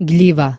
глива.